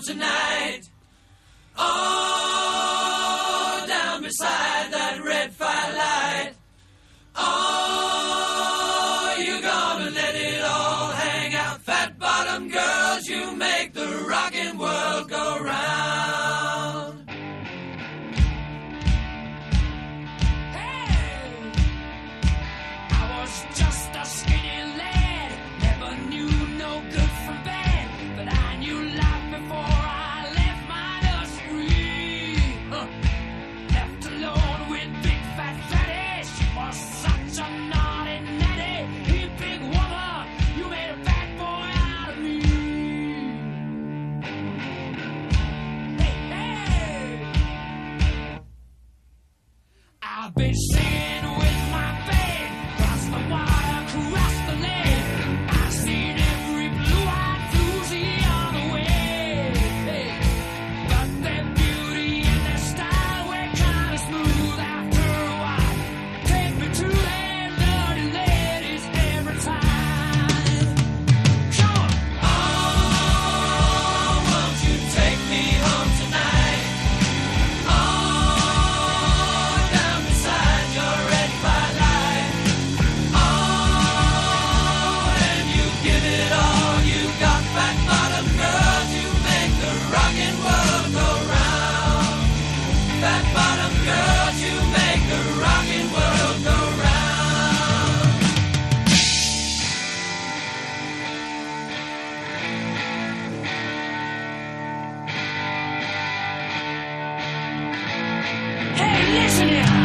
tonight. Oh, listening.